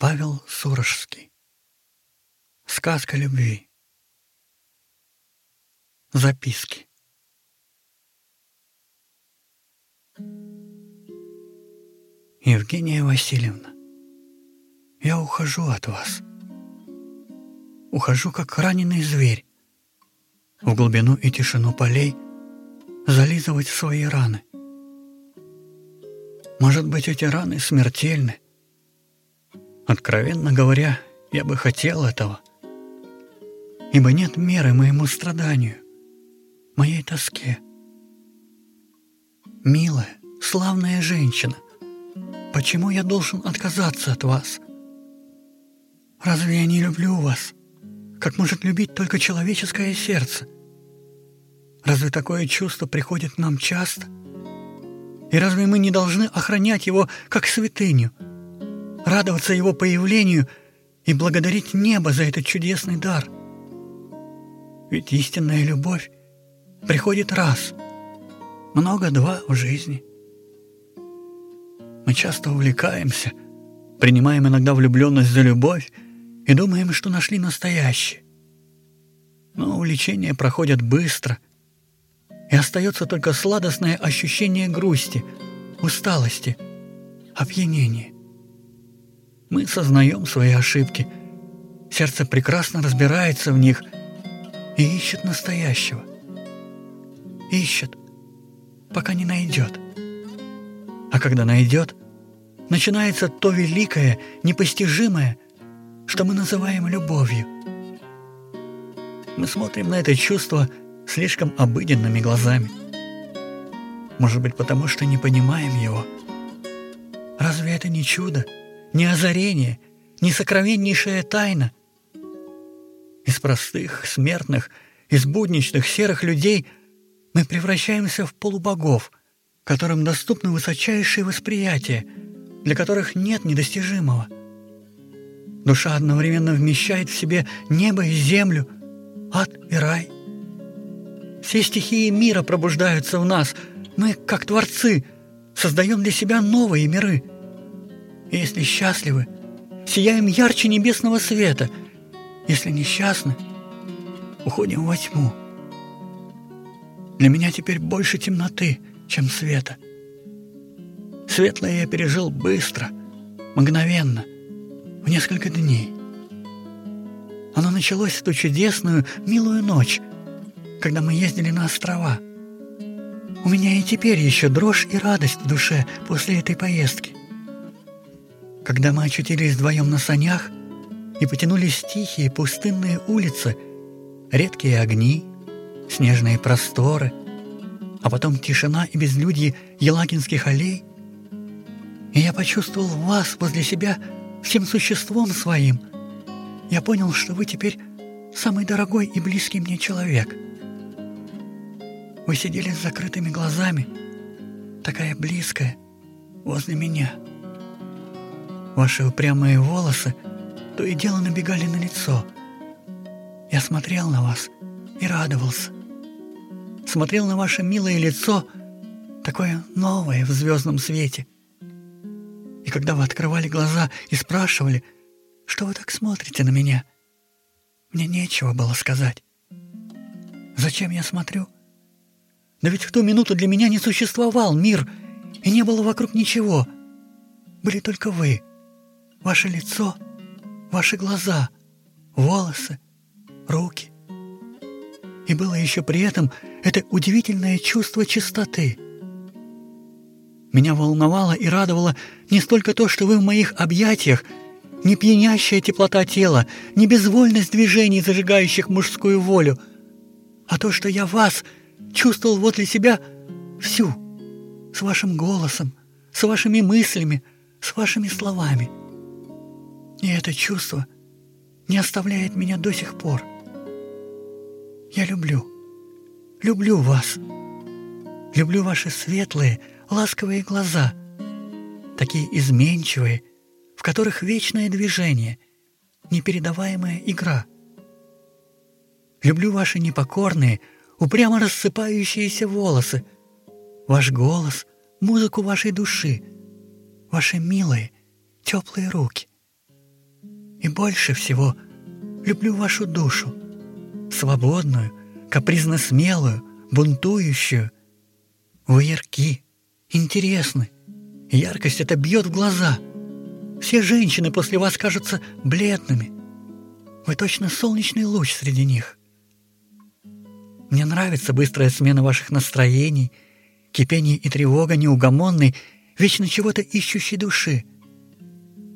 Павел Сурожский. Сказка любви. Записки. Евгения Васильевна, я ухожу от вас. Ухожу, как раненый зверь, в глубину и тишину полей зализывать свои раны. Может быть, эти раны смертельны. Откровенно говоря, я бы хотел этого. Ибо нет меры моему страданию, моей тоске. Милая, славная женщина, почему я должен отказаться от вас? Разве я не люблю вас, как может любить только человеческое сердце? Разве такое чувство приходит нам часто? И разве мы не должны охранять его как святыню, радоваться его появлению и благодарить небо за этот чудесный дар? Ведь истинная любовь приходит раз, много-два в жизни. Мы часто увлекаемся, принимаем иногда влюбленность за любовь и думаем, что нашли настоящее. Но увлечения проходят быстро – и остается только сладостное ощущение грусти, усталости, опьянения. Мы сознаем свои ошибки, сердце прекрасно разбирается в них и ищет настоящего. Ищет, пока не найдет. А когда найдет, начинается то великое, непостижимое, что мы называем любовью. Мы смотрим на это чувство – слишком обыденными глазами. Может быть, потому что не понимаем его. Разве это не чудо, не озарение, не сокровеннейшая тайна? Из простых, смертных, из будничных, серых людей мы превращаемся в полубогов, которым доступны высочайшие восприятия, для которых нет недостижимого. Душа одновременно вмещает в себе небо и землю, ад и рай – все стихии мира пробуждаются в нас. Мы, как творцы, создаем для себя новые миры. Если счастливы, сияем ярче небесного света. Если несчастны, уходим во тьму. Для меня теперь больше темноты, чем света. Светлое я пережил быстро, мгновенно, в несколько дней. Оно началось в ту чудесную, милую ночь, когда мы ездили на острова. У меня и теперь еще дрожь и радость в душе после этой поездки. Когда мы очутились вдвоем на санях и потянулись тихие пустынные улицы, редкие огни, снежные просторы, а потом тишина и безлюдье Елагинских аллей, и я почувствовал вас возле себя всем существом своим. Я понял, что вы теперь самый дорогой и близкий мне человек — вы сидели с закрытыми глазами, такая близкая, возле меня. Ваши упрямые волосы то и дело набегали на лицо. Я смотрел на вас и радовался. Смотрел на ваше милое лицо, такое новое в звездном свете. И когда вы открывали глаза и спрашивали, что вы так смотрите на меня, мне нечего было сказать. Зачем я смотрю? — но ведь в ту минуту для меня не существовал мир, и не было вокруг ничего. Были только вы, ваше лицо, ваши глаза, волосы, руки. И было еще при этом это удивительное чувство чистоты. Меня волновало и радовало не столько то, что вы в моих объятиях, не пьянящая теплота тела, не безвольность движений, зажигающих мужскую волю, а то, что я вас — чувствовал возле себя всю, с вашим голосом, с вашими мыслями, с вашими словами. И это чувство не оставляет меня до сих пор. Я люблю, люблю вас. Люблю ваши светлые, ласковые глаза, такие изменчивые, в которых вечное движение, непередаваемая игра. Люблю ваши непокорные, упрямо рассыпающиеся волосы, ваш голос, музыку вашей души, ваши милые, теплые руки. Больше всего люблю вашу душу, свободную, капризно смелую, бунтующую. Вы ярки, интересны, яркость это бьет в глаза. Все женщины после вас кажутся бледными. Вы точно солнечный луч среди них. Мне нравится быстрая смена ваших настроений, кипение и тревога неугомонной, вечно чего-то ищущей души,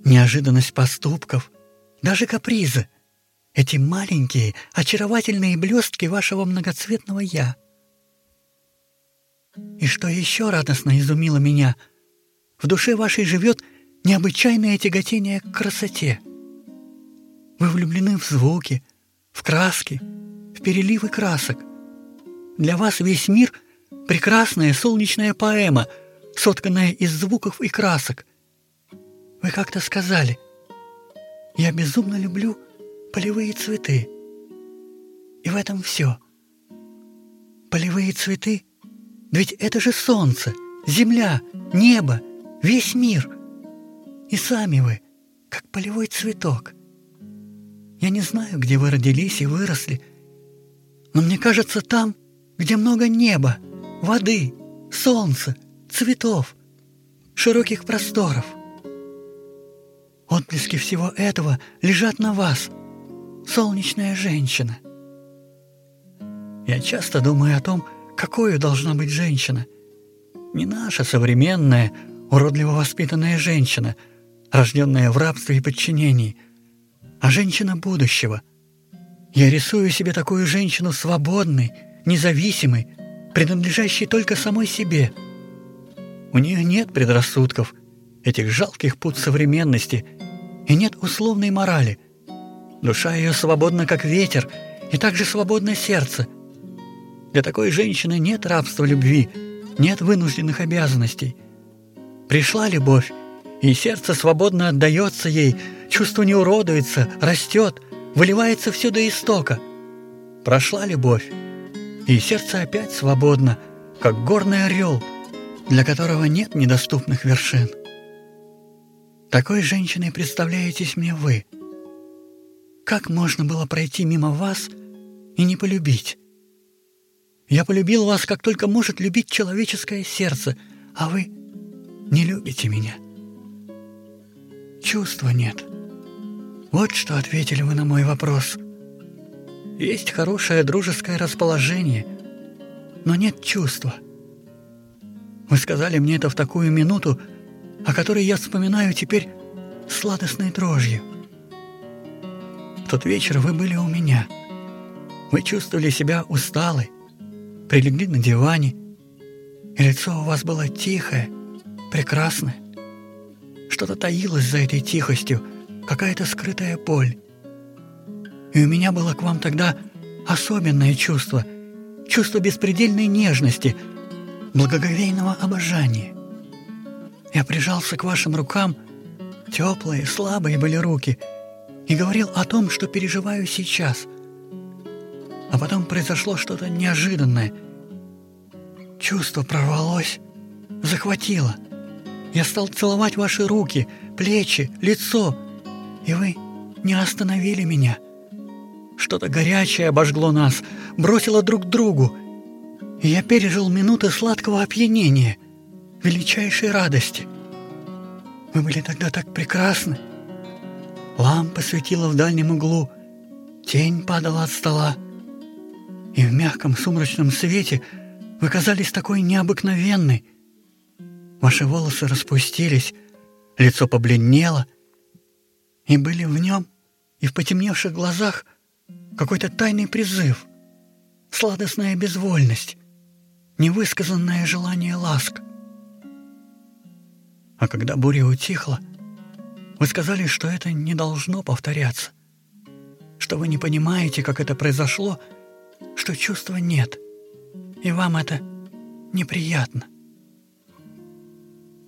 неожиданность поступков, даже капризы. Эти маленькие, очаровательные блестки вашего многоцветного «я». И что еще радостно изумило меня, в душе вашей живет необычайное тяготение к красоте. Вы влюблены в звуки, в краски, в переливы красок. Для вас весь мир — прекрасная солнечная поэма, сотканная из звуков и красок. Вы как-то сказали, «Я безумно люблю полевые цветы. И в этом все. Полевые цветы, ведь это же солнце, земля, небо, весь мир. И сами вы, как полевой цветок. Я не знаю, где вы родились и выросли, но мне кажется, там, где много неба, воды, солнца, цветов, широких просторов. Отблески всего этого лежат на вас — солнечная женщина. Я часто думаю о том, какой должна быть женщина. Не наша современная, уродливо воспитанная женщина, рожденная в рабстве и подчинении, а женщина будущего. Я рисую себе такую женщину свободной, независимой, принадлежащей только самой себе. У нее нет предрассудков, этих жалких пут современности, и нет условной морали – Душа ее свободна, как ветер, и также свободно сердце. Для такой женщины нет рабства любви, нет вынужденных обязанностей. Пришла любовь, и сердце свободно отдается ей, чувство не уродуется, растет, выливается все до истока. Прошла любовь, и сердце опять свободно, как горный орел, для которого нет недоступных вершин. Такой женщиной представляетесь мне вы — как можно было пройти мимо вас и не полюбить? Я полюбил вас, как только может любить человеческое сердце, а вы не любите меня. Чувства нет. Вот что ответили вы на мой вопрос. Есть хорошее дружеское расположение, но нет чувства. Вы сказали мне это в такую минуту, о которой я вспоминаю теперь сладостной дрожью тот вечер вы были у меня. Вы чувствовали себя усталой, прилегли на диване, и лицо у вас было тихое, прекрасное. Что-то таилось за этой тихостью, какая-то скрытая боль. И у меня было к вам тогда особенное чувство, чувство беспредельной нежности, благоговейного обожания. Я прижался к вашим рукам, теплые, слабые были руки — и говорил о том, что переживаю сейчас. А потом произошло что-то неожиданное. Чувство прорвалось, захватило. Я стал целовать ваши руки, плечи, лицо, и вы не остановили меня. Что-то горячее обожгло нас, бросило друг другу, и я пережил минуты сладкого опьянения, величайшей радости. Вы были тогда так прекрасны, Лампа светила в дальнем углу, тень падала от стола. И в мягком сумрачном свете вы казались такой необыкновенной. Ваши волосы распустились, лицо побледнело, и были в нем и в потемневших глазах какой-то тайный призыв, сладостная безвольность, невысказанное желание ласк. А когда буря утихла, вы сказали, что это не должно повторяться, что вы не понимаете, как это произошло, что чувства нет, и вам это неприятно.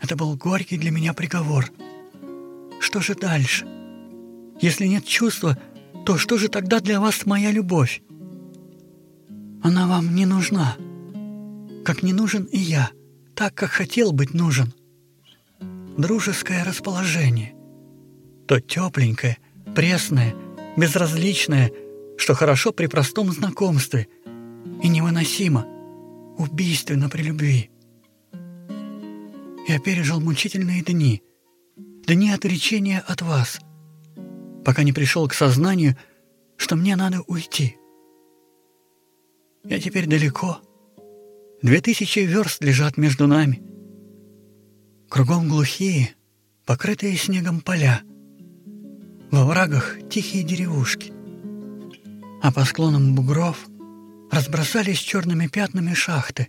Это был горький для меня приговор. Что же дальше? Если нет чувства, то что же тогда для вас моя любовь? Она вам не нужна, как не нужен и я, так, как хотел быть нужен. Дружеское расположение, то тепленькое, пресное, безразличное, что хорошо при простом знакомстве и невыносимо, убийственно при любви. Я пережил мучительные дни, дни отречения от вас, пока не пришел к сознанию, что мне надо уйти. Я теперь далеко. Две тысячи верст лежат между нами. Кругом глухие, покрытые снегом поля. Во врагах тихие деревушки. А по склонам бугров разбросались черными пятнами шахты.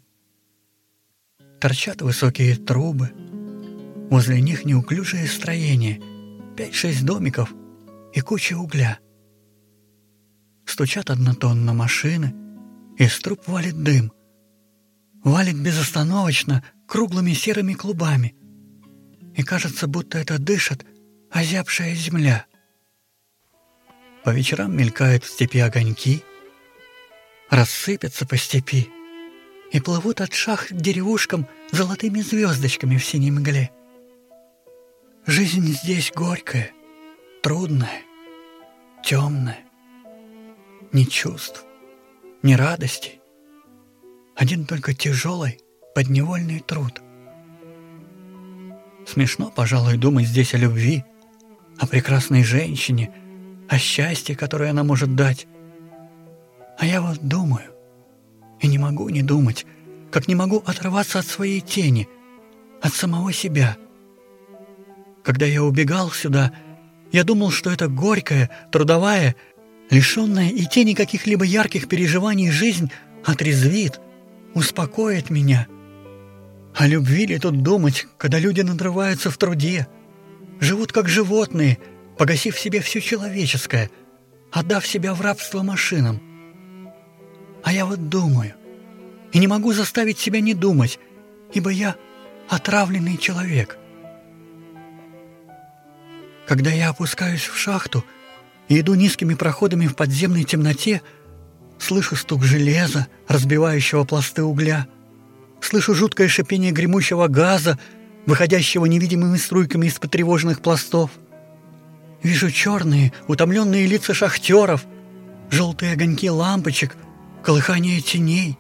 Торчат высокие трубы. Возле них неуклюжее строение, пять-шесть домиков и куча угля. Стучат однотонно машины — из труб валит дым. Валит безостановочно круглыми серыми клубами. И кажется, будто это дышит озябшая земля. По вечерам мелькают в степи огоньки, рассыпятся по степи и плывут от шахт к деревушкам золотыми звездочками в синей мгле. Жизнь здесь горькая, трудная, темная, ни чувств, ни радости. Один только тяжелый, подневольный труд. Смешно, пожалуй, думать здесь о любви, о прекрасной женщине, о счастье, которое она может дать. А я вот думаю, и не могу не думать, как не могу оторваться от своей тени, от самого себя. Когда я убегал сюда, я думал, что это горькая, трудовая, Лишенная и тени каких-либо ярких переживаний жизнь отрезвит, успокоит меня. О любви ли тут думать, когда люди надрываются в труде, живут как животные, погасив в себе все человеческое, отдав себя в рабство машинам. А я вот думаю, и не могу заставить себя не думать, ибо я отравленный человек. Когда я опускаюсь в шахту — и иду низкими проходами в подземной темноте, слышу стук железа, разбивающего пласты угля, слышу жуткое шипение гремучего газа, выходящего невидимыми струйками из потревоженных пластов. Вижу черные, утомленные лица шахтеров, желтые огоньки лампочек, колыхание теней.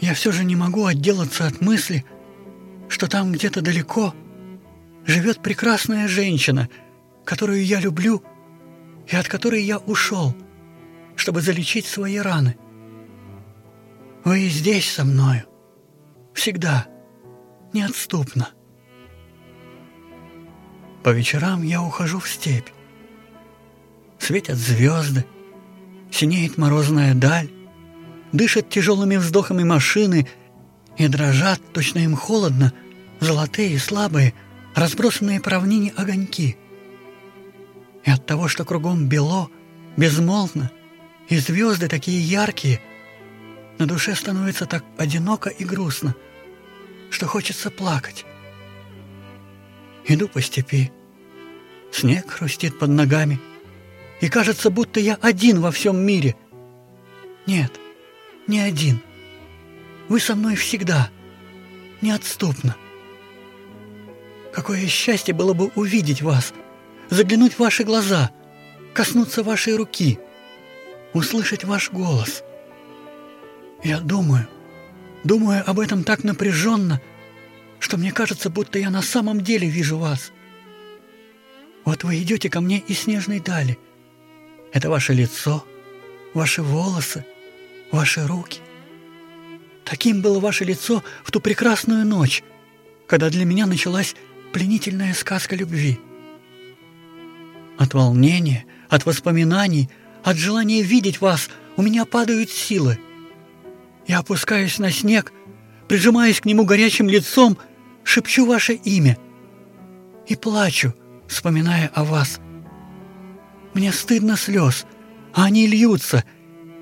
Я все же не могу отделаться от мысли, что там где-то далеко живет прекрасная женщина, которую я люблю — и от которой я ушел, чтобы залечить свои раны. Вы здесь со мною, всегда, неотступно. По вечерам я ухожу в степь. Светят звезды, синеет морозная даль, дышат тяжелыми вздохами машины и дрожат, точно им холодно, золотые и слабые, разбросанные по равнине огоньки — и от того, что кругом бело, безмолвно, и звезды такие яркие, на душе становится так одиноко и грустно, что хочется плакать. Иду по степи. Снег хрустит под ногами, и кажется, будто я один во всем мире. Нет, не один. Вы со мной всегда, неотступно. Какое счастье было бы увидеть вас — заглянуть в ваши глаза, коснуться вашей руки, услышать ваш голос. Я думаю, думаю об этом так напряженно, что мне кажется, будто я на самом деле вижу вас. Вот вы идете ко мне из снежной дали. Это ваше лицо, ваши волосы, ваши руки. Таким было ваше лицо в ту прекрасную ночь, когда для меня началась пленительная сказка любви. От волнения, от воспоминаний, от желания видеть вас у меня падают силы. Я опускаюсь на снег, прижимаясь к нему горячим лицом, шепчу ваше имя и плачу, вспоминая о вас. Мне стыдно слез, а они льются.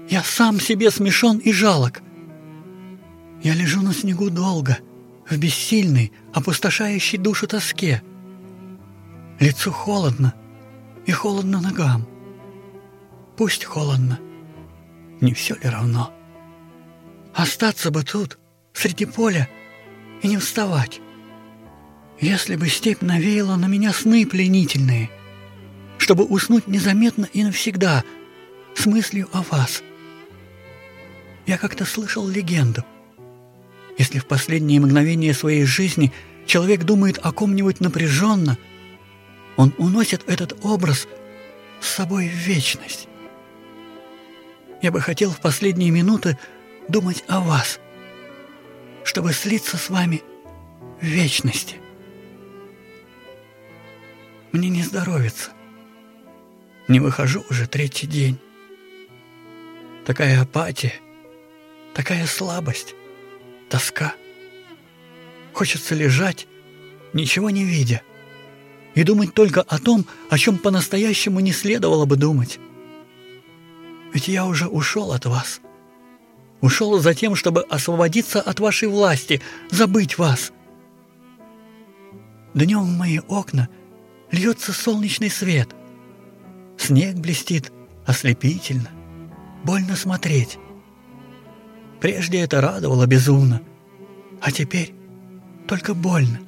Я сам себе смешон и жалок. Я лежу на снегу долго, в бессильной, опустошающей душу тоске. Лицу холодно, и холодно ногам. Пусть холодно, не все ли равно? Остаться бы тут, среди поля, и не вставать. Если бы степь навеяла на меня сны пленительные, чтобы уснуть незаметно и навсегда, с мыслью о вас. Я как-то слышал легенду. Если в последние мгновения своей жизни человек думает о ком-нибудь напряженно, он уносит этот образ с собой в вечность. Я бы хотел в последние минуты думать о вас, чтобы слиться с вами в вечности. Мне не здоровится. Не выхожу уже третий день. Такая апатия, такая слабость, тоска. Хочется лежать, ничего не видя, и думать только о том, о чем по-настоящему не следовало бы думать. Ведь я уже ушел от вас. Ушел за тем, чтобы освободиться от вашей власти, забыть вас. Днем в мои окна льется солнечный свет. Снег блестит ослепительно. Больно смотреть. Прежде это радовало безумно, а теперь только больно.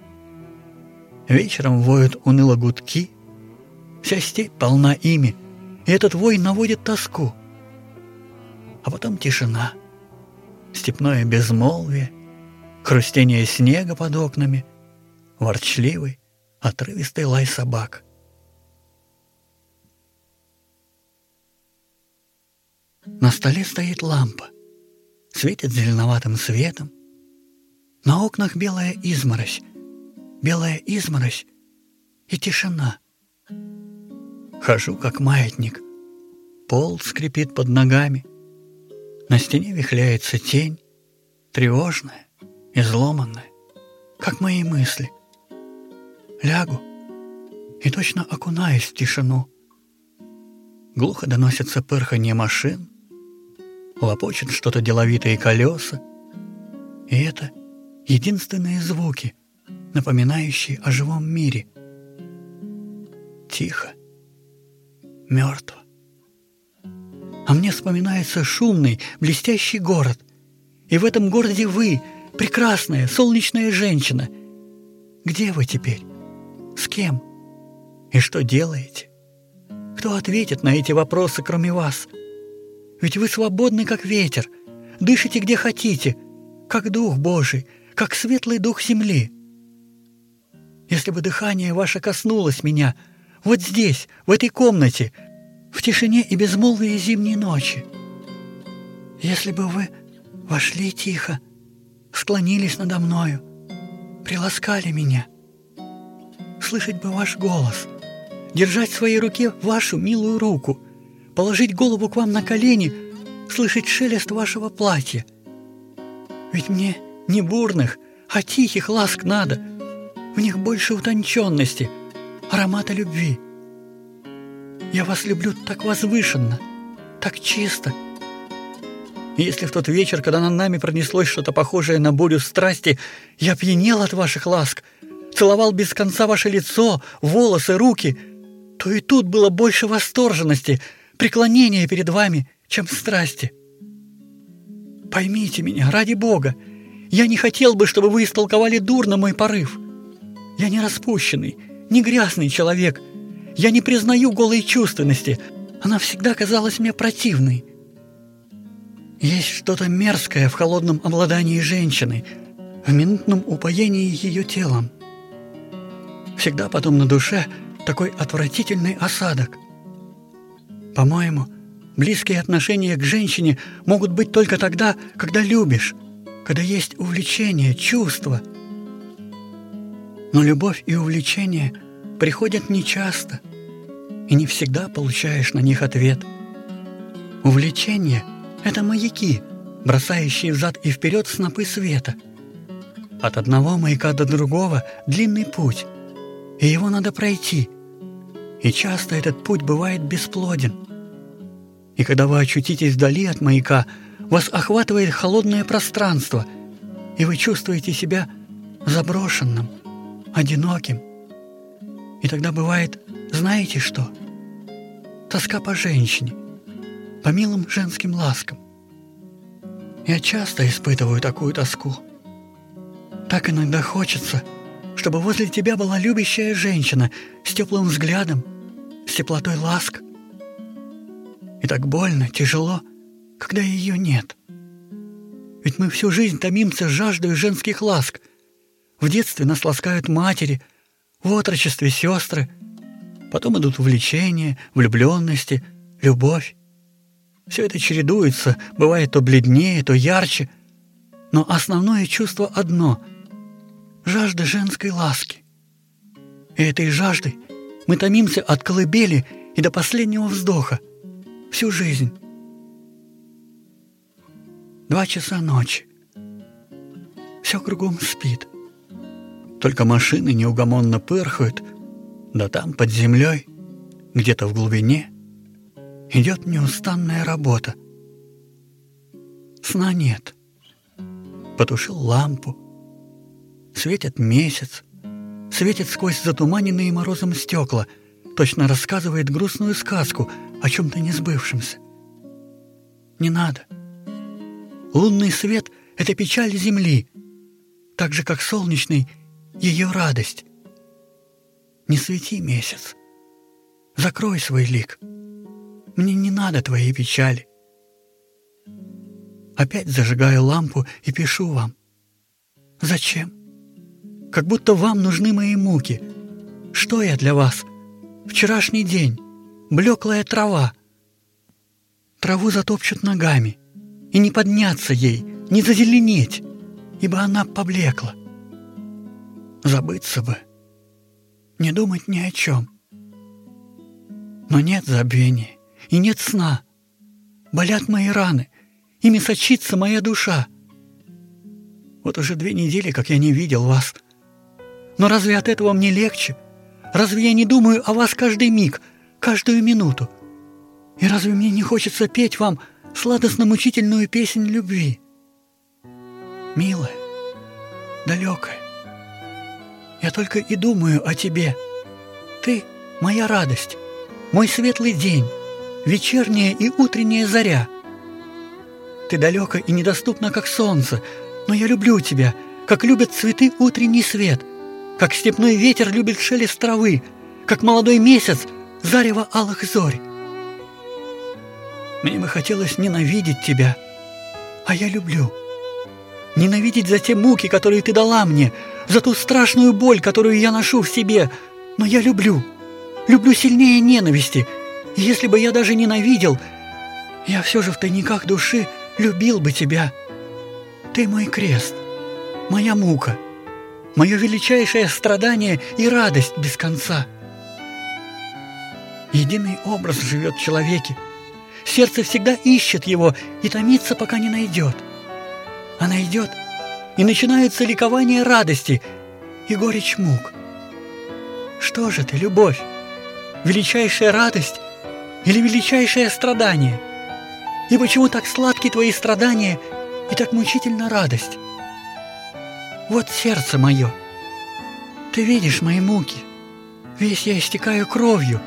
Вечером воют уныло гудки, вся степь полна ими, и этот вой наводит тоску. А потом тишина, степное безмолвие, хрустение снега под окнами, ворчливый, отрывистый лай собак. На столе стоит лампа, светит зеленоватым светом. На окнах белая изморозь, белая изморозь и тишина. Хожу, как маятник. Пол скрипит под ногами. На стене вихляется тень, тревожная, изломанная, как мои мысли. Лягу и точно окунаюсь в тишину. Глухо доносится пырханье машин, лопочет что-то деловитые колеса. И это единственные звуки — напоминающий о живом мире. Тихо, мертво. А мне вспоминается шумный, блестящий город. И в этом городе вы, прекрасная, солнечная женщина. Где вы теперь? С кем? И что делаете? Кто ответит на эти вопросы, кроме вас? Ведь вы свободны, как ветер, дышите где хотите, как Дух Божий, как светлый Дух земли если бы дыхание ваше коснулось меня, вот здесь, в этой комнате, в тишине и безмолвии зимней ночи. Если бы вы вошли тихо, склонились надо мною, приласкали меня, слышать бы ваш голос, держать в своей руке вашу милую руку, положить голову к вам на колени, слышать шелест вашего платья. Ведь мне не бурных, а тихих ласк надо — в них больше утонченности, аромата любви. Я вас люблю так возвышенно, так чисто. Если в тот вечер, когда над нами пронеслось что-то похожее на бурю страсти, я пьянел от ваших ласк, целовал без конца ваше лицо, волосы, руки, то и тут было больше восторженности, преклонения перед вами, чем страсти. Поймите меня, ради Бога, я не хотел бы, чтобы вы истолковали дурно мой порыв. Я не распущенный, не грязный человек. Я не признаю голой чувственности. Она всегда казалась мне противной. Есть что-то мерзкое в холодном обладании женщины, в минутном упоении ее телом. Всегда потом на душе такой отвратительный осадок. По-моему, близкие отношения к женщине могут быть только тогда, когда любишь, когда есть увлечение, чувство – но любовь и увлечение приходят нечасто, и не всегда получаешь на них ответ. Увлечение — это маяки, бросающие взад и вперед снопы света. От одного маяка до другого длинный путь, и его надо пройти. И часто этот путь бывает бесплоден. И когда вы очутитесь вдали от маяка, вас охватывает холодное пространство, и вы чувствуете себя заброшенным — одиноким. И тогда бывает, знаете что? Тоска по женщине, по милым женским ласкам. Я часто испытываю такую тоску. Так иногда хочется, чтобы возле тебя была любящая женщина с теплым взглядом, с теплотой ласк. И так больно, тяжело, когда ее нет. Ведь мы всю жизнь томимся жаждой женских ласк. В детстве нас ласкают матери, в отрочестве сестры. Потом идут увлечения, влюбленности, любовь. Все это чередуется, бывает то бледнее, то ярче. Но основное чувство одно — жажда женской ласки. И этой жаждой мы томимся от колыбели и до последнего вздоха, всю жизнь. Два часа ночи. Все кругом спит. Только машины неугомонно пырхают, да там, под землей, где-то в глубине, идет неустанная работа. Сна нет. Потушил лампу. Светит месяц. Светит сквозь затуманенные морозом стекла. Точно рассказывает грустную сказку о чем-то несбывшемся. Не надо. Лунный свет — это печаль земли, так же, как солнечный — ее радость. Не свети, месяц. Закрой свой лик. Мне не надо твоей печали. Опять зажигаю лампу и пишу вам. Зачем? Как будто вам нужны мои муки. Что я для вас? Вчерашний день. Блеклая трава. Траву затопчут ногами. И не подняться ей, не зазеленеть, ибо она поблекла. Забыться бы. Не думать ни о чем. Но нет забвения и нет сна. Болят мои раны, ими сочится моя душа. Вот уже две недели, как я не видел вас. Но разве от этого мне легче? Разве я не думаю о вас каждый миг, каждую минуту? И разве мне не хочется петь вам сладостно-мучительную песнь любви? Милая, далекая, я только и думаю о тебе. Ты — моя радость, мой светлый день, вечерняя и утренняя заря. Ты далека и недоступна, как солнце, но я люблю тебя, как любят цветы утренний свет, как степной ветер любит шелест травы, как молодой месяц зарево алых зорь. Мне бы хотелось ненавидеть тебя, а я люблю. Ненавидеть за те муки, которые ты дала мне, за ту страшную боль, которую я ношу в себе, но я люблю. Люблю сильнее ненависти — если бы я даже ненавидел, я все же в тайниках души любил бы тебя. Ты мой крест, моя мука, мое величайшее страдание и радость без конца. Единый образ живет в человеке. Сердце всегда ищет его и томится, пока не найдет. А найдет, и начинается ликование радости и горечь мук. Что же ты, любовь? Величайшая радость или величайшее страдание? И почему так сладки твои страдания и так мучительна радость? Вот сердце мое. Ты видишь мои муки. Весь я истекаю кровью,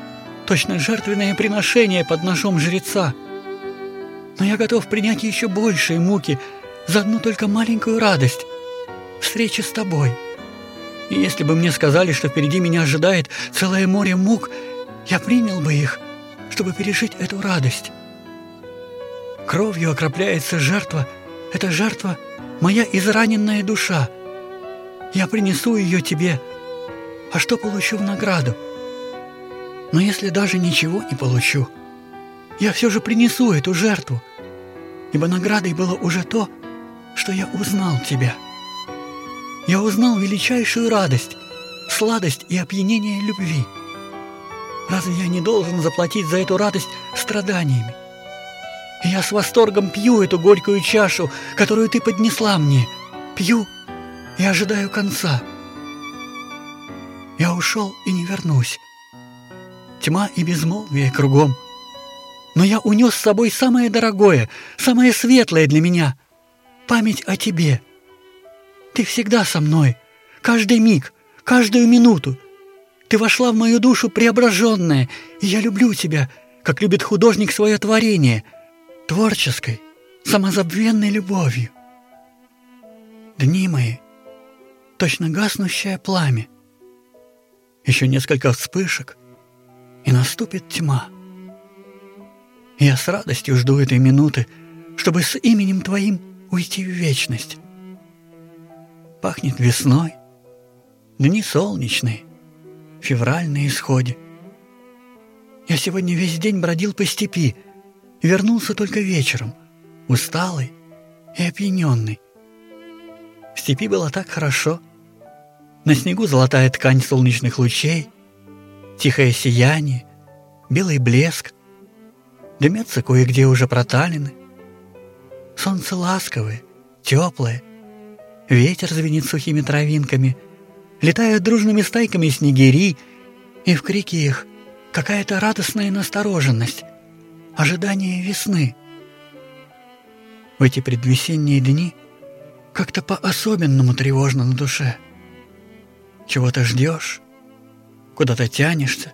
точно жертвенное приношение под ножом жреца. Но я готов принять еще большие муки за одну только маленькую радость — встречи с тобой. И если бы мне сказали, что впереди меня ожидает целое море мук, я принял бы их — чтобы пережить эту радость. Кровью окропляется жертва. Эта жертва — моя израненная душа. Я принесу ее тебе. А что получу в награду? Но если даже ничего не получу, я все же принесу эту жертву, ибо наградой было уже то, что я узнал тебя. Я узнал величайшую радость, сладость и опьянение любви — Разве я не должен заплатить за эту радость страданиями? И я с восторгом пью эту горькую чашу, которую ты поднесла мне. Пью и ожидаю конца. Я ушел и не вернусь. Тьма и безмолвие кругом. Но я унес с собой самое дорогое, самое светлое для меня — память о тебе. Ты всегда со мной, каждый миг, каждую минуту — ты вошла в мою душу преображенная, и я люблю тебя, как любит художник свое творение, творческой, самозабвенной любовью. Дни мои, точно гаснущее пламя. Еще несколько вспышек, и наступит тьма. Я с радостью жду этой минуты, чтобы с именем Твоим уйти в вечность. Пахнет весной, дни солнечные, февраль на исходе. Я сегодня весь день бродил по степи, вернулся только вечером, усталый и опьяненный. В степи было так хорошо. На снегу золотая ткань солнечных лучей, тихое сияние, белый блеск. Дымятся кое-где уже проталины. Солнце ласковое, теплое. Ветер звенит сухими травинками. Летают дружными стайками снегири, и в крике их какая-то радостная настороженность, ожидание весны. В эти предвесенние дни как-то по-особенному тревожно на душе. Чего-то ждешь, куда-то тянешься.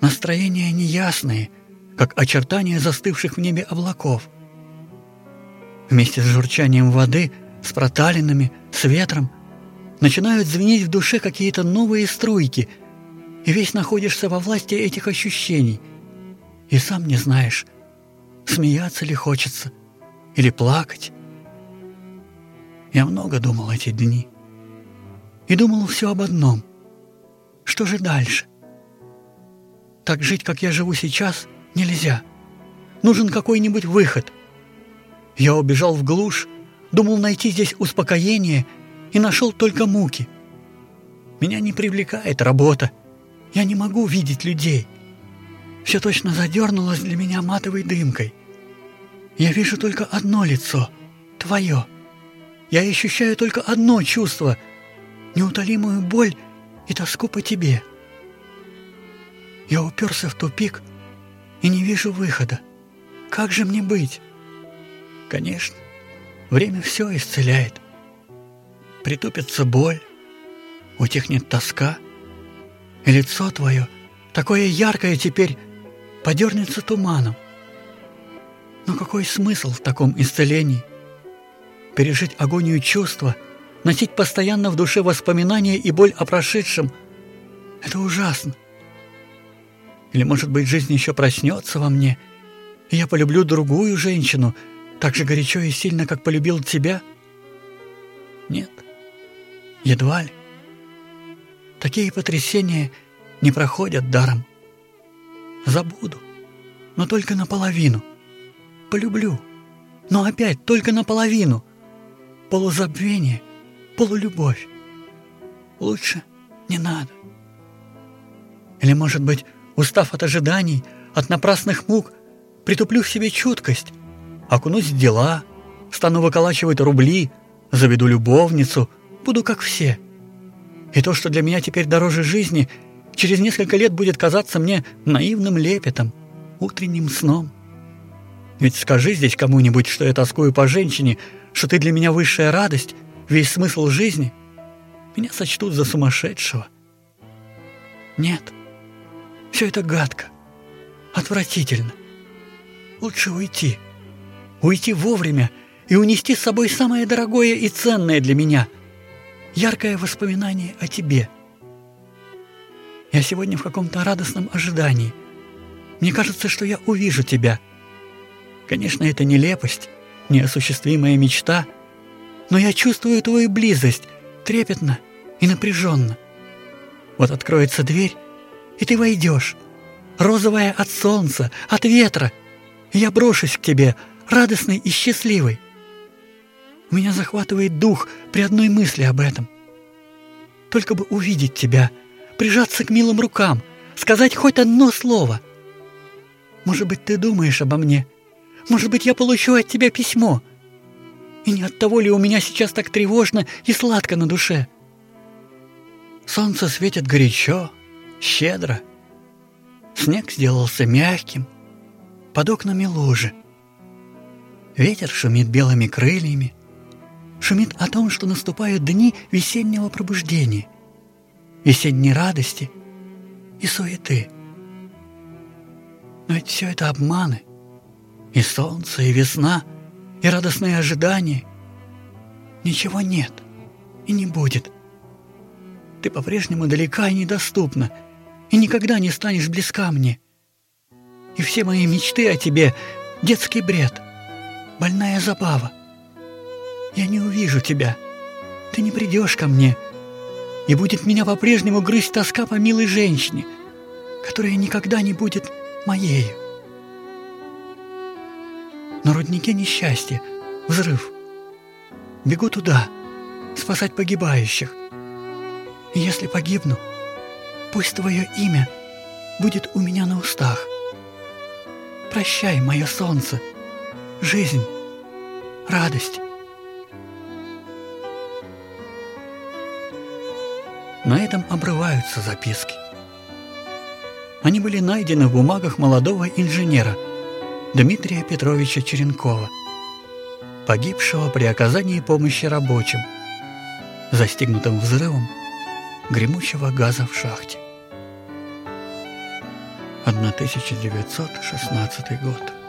Настроения неясные, как очертания застывших в небе облаков. Вместе с журчанием воды, с проталинами, с ветром начинают звенеть в душе какие-то новые струйки, и весь находишься во власти этих ощущений, и сам не знаешь, смеяться ли хочется или плакать. Я много думал эти дни. И думал все об одном — что же дальше? Так жить, как я живу сейчас, нельзя. Нужен какой-нибудь выход. Я убежал в глушь, думал найти здесь успокоение и нашел только муки. Меня не привлекает работа. Я не могу видеть людей. Все точно задернулось для меня матовой дымкой. Я вижу только одно лицо — твое. Я ощущаю только одно чувство — неутолимую боль и тоску по тебе. Я уперся в тупик и не вижу выхода. Как же мне быть? Конечно, время все исцеляет. Притупится боль, утихнет тоска, и лицо твое, такое яркое теперь, подернется туманом. Но какой смысл в таком исцелении? Пережить агонию чувства — носить постоянно в душе воспоминания и боль о прошедшем. Это ужасно. Или, может быть, жизнь еще проснется во мне, и я полюблю другую женщину так же горячо и сильно, как полюбил тебя? Нет, едва ли. Такие потрясения не проходят даром. Забуду, но только наполовину. Полюблю, но опять только наполовину. Полузабвение — полулюбовь. Лучше не надо. Или, может быть, устав от ожиданий, от напрасных мук, притуплю в себе чуткость, окунусь в дела, стану выколачивать рубли, заведу любовницу, буду как все. И то, что для меня теперь дороже жизни, через несколько лет будет казаться мне наивным лепетом, утренним сном. Ведь скажи здесь кому-нибудь, что я тоскую по женщине, что ты для меня высшая радость, весь смысл жизни, меня сочтут за сумасшедшего. Нет, все это гадко, отвратительно. Лучше уйти, уйти вовремя и унести с собой самое дорогое и ценное для меня — яркое воспоминание о тебе. Я сегодня в каком-то радостном ожидании. Мне кажется, что я увижу тебя. Конечно, это нелепость, неосуществимая мечта — но я чувствую твою близость, трепетно и напряженно. Вот откроется дверь, и ты войдешь, розовая от солнца, от ветра, я брошусь к тебе, радостный и счастливый. Меня захватывает дух при одной мысли об этом. Только бы увидеть тебя, прижаться к милым рукам, сказать хоть одно слово. Может быть, ты думаешь обо мне? Может быть, я получу от тебя письмо — и не от того ли у меня сейчас так тревожно и сладко на душе? Солнце светит горячо, щедро. Снег сделался мягким, под окнами лужи. Ветер шумит белыми крыльями, шумит о том, что наступают дни весеннего пробуждения, весенней радости и суеты. Но ведь все это обманы. И солнце, и весна — и радостное ожидание. Ничего нет и не будет. Ты по-прежнему далека и недоступна, и никогда не станешь близка мне. И все мои мечты о тебе — детский бред, больная забава. Я не увижу тебя, ты не придешь ко мне, и будет меня по-прежнему грызть тоска по милой женщине, которая никогда не будет моею. На руднике несчастье, взрыв. Бегу туда, спасать погибающих. И если погибну, пусть твое имя будет у меня на устах. Прощай, мое солнце, жизнь, радость. На этом обрываются записки. Они были найдены в бумагах молодого инженера Дмитрия Петровича Черенкова, погибшего при оказании помощи рабочим, застигнутым взрывом гремучего газа в шахте. 1916 год.